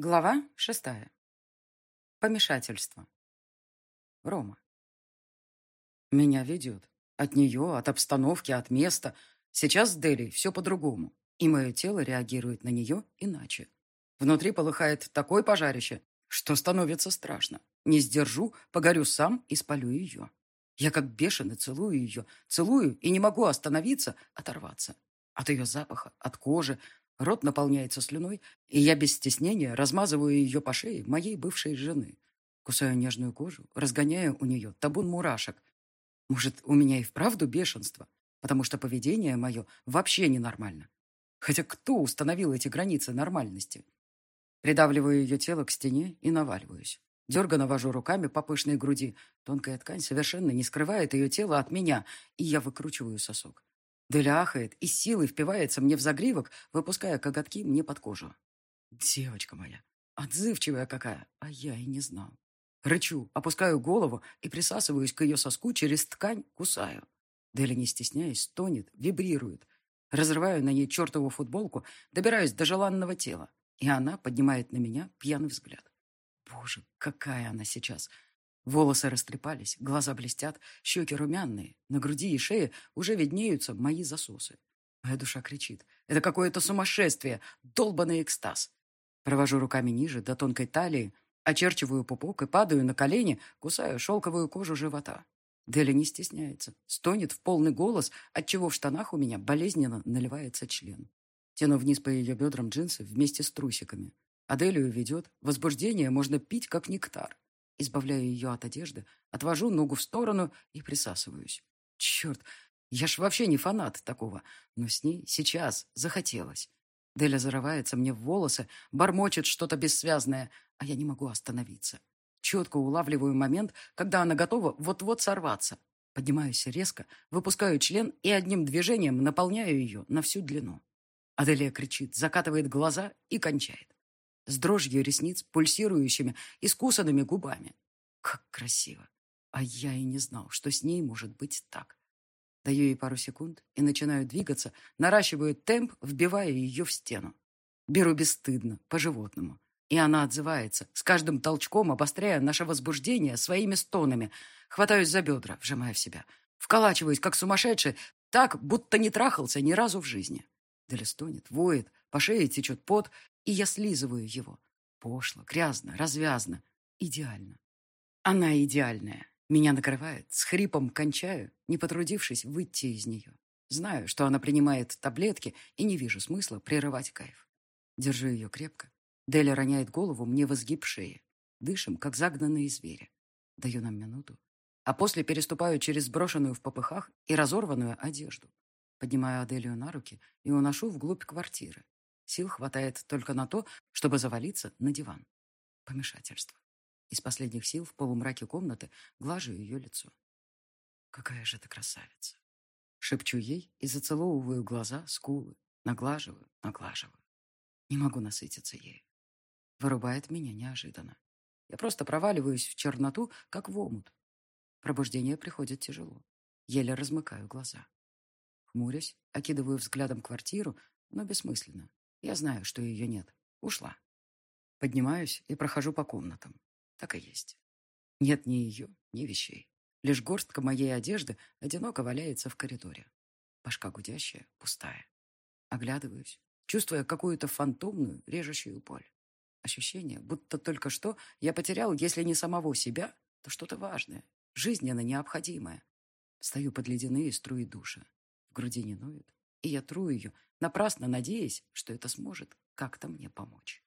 Глава шестая. Помешательство. Рома. Меня ведет. От нее, от обстановки, от места. Сейчас с Дели все по-другому. И мое тело реагирует на нее иначе. Внутри полыхает такое пожарище, что становится страшно. Не сдержу, погорю сам и спалю ее. Я как бешеный целую ее, целую и не могу остановиться, оторваться. От ее запаха, от кожи, Рот наполняется слюной, и я без стеснения размазываю ее по шее моей бывшей жены. Кусаю нежную кожу, разгоняю у нее табун мурашек. Может, у меня и вправду бешенство, потому что поведение мое вообще ненормально. Хотя кто установил эти границы нормальности? Придавливаю ее тело к стене и наваливаюсь. Дерганно вожу руками по пышной груди. Тонкая ткань совершенно не скрывает ее тело от меня, и я выкручиваю сосок. Деля и силой впивается мне в загривок, выпуская коготки мне под кожу. Девочка моя, отзывчивая какая, а я и не знал. Рычу, опускаю голову и присасываюсь к ее соску через ткань, кусаю. Деля, не стесняясь, стонет, вибрирует. Разрываю на ней чертову футболку, добираюсь до желанного тела, и она поднимает на меня пьяный взгляд. Боже, какая она сейчас! Волосы растрепались, глаза блестят, щеки румяные, на груди и шее уже виднеются мои засосы. Моя душа кричит. Это какое-то сумасшествие, долбанный экстаз. Провожу руками ниже, до тонкой талии, очерчиваю пупок и падаю на колени, кусаю шелковую кожу живота. Деля не стесняется, стонет в полный голос, отчего в штанах у меня болезненно наливается член. Тяну вниз по ее бедрам джинсы вместе с трусиками. Аделию ведет. Возбуждение можно пить, как нектар. Избавляю ее от одежды, отвожу ногу в сторону и присасываюсь. Черт, я ж вообще не фанат такого, но с ней сейчас захотелось. Деля зарывается мне в волосы, бормочет что-то бессвязное, а я не могу остановиться. Четко улавливаю момент, когда она готова вот-вот сорваться. Поднимаюсь резко, выпускаю член и одним движением наполняю ее на всю длину. Аделия кричит, закатывает глаза и кончает с дрожью ресниц, пульсирующими, искусанными губами. Как красиво! А я и не знал, что с ней может быть так. Даю ей пару секунд и начинаю двигаться, наращиваю темп, вбивая ее в стену. Беру бесстыдно, по-животному. И она отзывается, с каждым толчком обостряя наше возбуждение своими стонами. Хватаюсь за бедра, вжимая в себя. Вколачиваюсь, как сумасшедший, так, будто не трахался ни разу в жизни. Деля стонет, воет, по шее течет пот, и я слизываю его. Пошло, грязно, развязно. Идеально. Она идеальная. Меня накрывает, с хрипом кончаю, не потрудившись выйти из нее. Знаю, что она принимает таблетки, и не вижу смысла прерывать кайф. Держу ее крепко. Деля роняет голову мне в изгиб шеи. Дышим, как загнанные звери. Даю нам минуту. А после переступаю через брошенную в попыхах и разорванную одежду. Поднимаю Аделию на руки и уношу вглубь квартиры. Сил хватает только на то, чтобы завалиться на диван. Помешательство. Из последних сил в полумраке комнаты глажу ее лицо. «Какая же ты красавица!» Шепчу ей и зацеловываю глаза, скулы. Наглаживаю, наглаживаю. Не могу насытиться ею. Вырубает меня неожиданно. Я просто проваливаюсь в черноту, как в омут. Пробуждение приходит тяжело. Еле размыкаю глаза. Хмурясь, окидываю взглядом квартиру, но бессмысленно. Я знаю, что ее нет. Ушла. Поднимаюсь и прохожу по комнатам. Так и есть. Нет ни ее, ни вещей. Лишь горстка моей одежды одиноко валяется в коридоре. Башка гудящая, пустая. Оглядываюсь, чувствуя какую-то фантомную, режущую боль. Ощущение, будто только что я потерял, если не самого себя, то что-то важное, жизненно необходимое. Стою под ледяные струи душа. В груди не ноет, и я тру ее, напрасно надеясь, что это сможет как-то мне помочь.